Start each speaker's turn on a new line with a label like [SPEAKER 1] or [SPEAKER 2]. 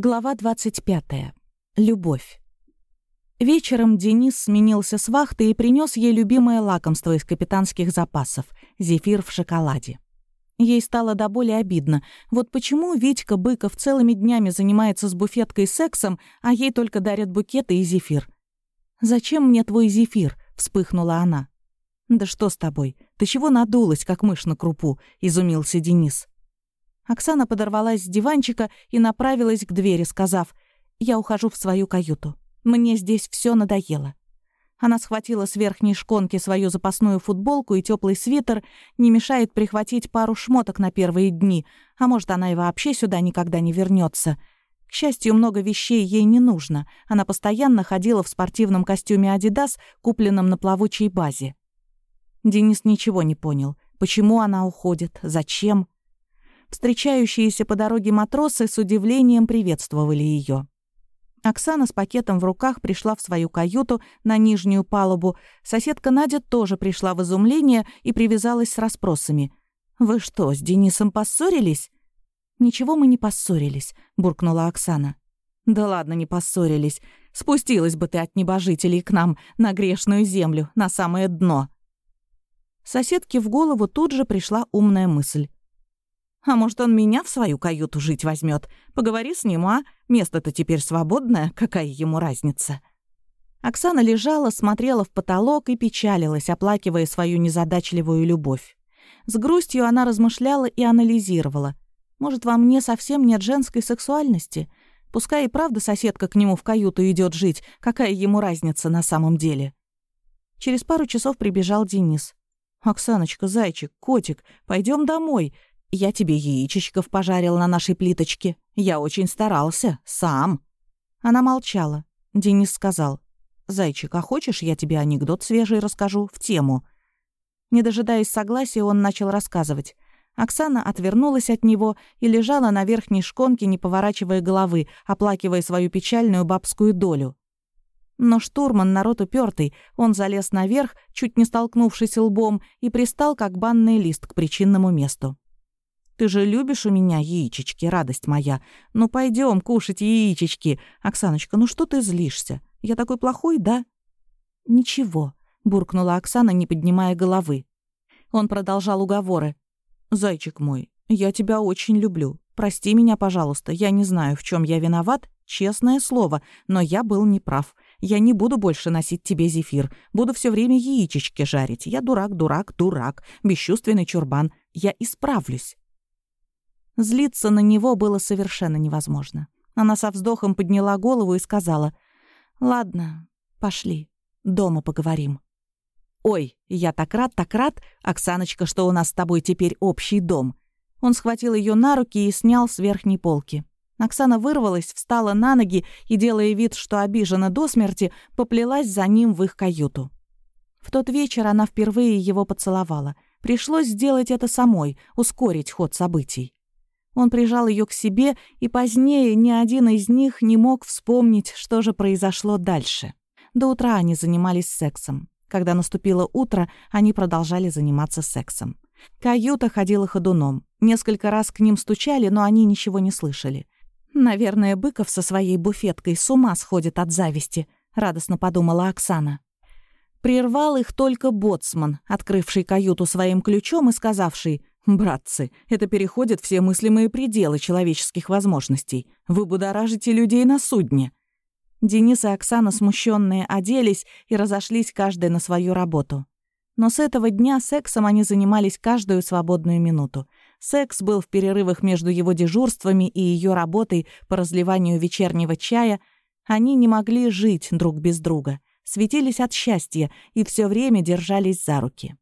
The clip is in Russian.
[SPEAKER 1] Глава 25. Любовь. Вечером Денис сменился с вахты и принес ей любимое лакомство из капитанских запасов — зефир в шоколаде. Ей стало до боли обидно. Вот почему Витька Быков целыми днями занимается с буфеткой сексом, а ей только дарят букеты и зефир. «Зачем мне твой зефир?» — вспыхнула она. «Да что с тобой? Ты чего надулась, как мышь на крупу?» — изумился Денис. Оксана подорвалась с диванчика и направилась к двери, сказав, «Я ухожу в свою каюту. Мне здесь все надоело». Она схватила с верхней шконки свою запасную футболку и теплый свитер, не мешает прихватить пару шмоток на первые дни, а может, она и вообще сюда никогда не вернется. К счастью, много вещей ей не нужно. Она постоянно ходила в спортивном костюме «Адидас», купленном на плавучей базе. Денис ничего не понял. Почему она уходит? Зачем? Встречающиеся по дороге матросы с удивлением приветствовали ее. Оксана с пакетом в руках пришла в свою каюту на нижнюю палубу. Соседка Надя тоже пришла в изумление и привязалась с расспросами. «Вы что, с Денисом поссорились?» «Ничего мы не поссорились», — буркнула Оксана. «Да ладно, не поссорились. Спустилась бы ты от небожителей к нам на грешную землю, на самое дно». Соседке в голову тут же пришла умная мысль. А может, он меня в свою каюту жить возьмет? Поговори с ним, а? Место-то теперь свободное, какая ему разница?» Оксана лежала, смотрела в потолок и печалилась, оплакивая свою незадачливую любовь. С грустью она размышляла и анализировала. «Может, во мне совсем нет женской сексуальности? Пускай и правда соседка к нему в каюту идет жить, какая ему разница на самом деле?» Через пару часов прибежал Денис. «Оксаночка, зайчик, котик, пойдем домой. Я тебе яичечков пожарил на нашей плиточке. Я очень старался. Сам». Она молчала. Денис сказал. «Зайчик, а хочешь, я тебе анекдот свежий расскажу? В тему». Не дожидаясь согласия, он начал рассказывать. Оксана отвернулась от него и лежала на верхней шконке, не поворачивая головы, оплакивая свою печальную бабскую долю. Но штурман народ упертый, он залез наверх, чуть не столкнувшись лбом, и пристал, как банный лист, к причинному месту. Ты же любишь у меня яичечки, радость моя. Ну пойдем кушать яичечки. Оксаночка, ну что ты злишься? Я такой плохой, да?» «Ничего», — буркнула Оксана, не поднимая головы. Он продолжал уговоры. «Зайчик мой, я тебя очень люблю. Прости меня, пожалуйста. Я не знаю, в чем я виноват, честное слово, но я был неправ. Я не буду больше носить тебе зефир. Буду все время яичечки жарить. Я дурак, дурак, дурак. Бесчувственный чурбан. Я исправлюсь. Злиться на него было совершенно невозможно. Она со вздохом подняла голову и сказала, «Ладно, пошли, дома поговорим». «Ой, я так рад, так рад, Оксаночка, что у нас с тобой теперь общий дом». Он схватил ее на руки и снял с верхней полки. Оксана вырвалась, встала на ноги и, делая вид, что обижена до смерти, поплелась за ним в их каюту. В тот вечер она впервые его поцеловала. Пришлось сделать это самой, ускорить ход событий. Он прижал ее к себе, и позднее ни один из них не мог вспомнить, что же произошло дальше. До утра они занимались сексом. Когда наступило утро, они продолжали заниматься сексом. Каюта ходила ходуном. Несколько раз к ним стучали, но они ничего не слышали. «Наверное, Быков со своей буфеткой с ума сходит от зависти», — радостно подумала Оксана. Прервал их только боцман, открывший каюту своим ключом и сказавший «Братцы, это переходит все мыслимые пределы человеческих возможностей. Вы будоражите людей на судне». Денис и Оксана, смущенные, оделись и разошлись каждый на свою работу. Но с этого дня сексом они занимались каждую свободную минуту. Секс был в перерывах между его дежурствами и ее работой по разливанию вечернего чая. Они не могли жить друг без друга, светились от счастья и все время держались за руки.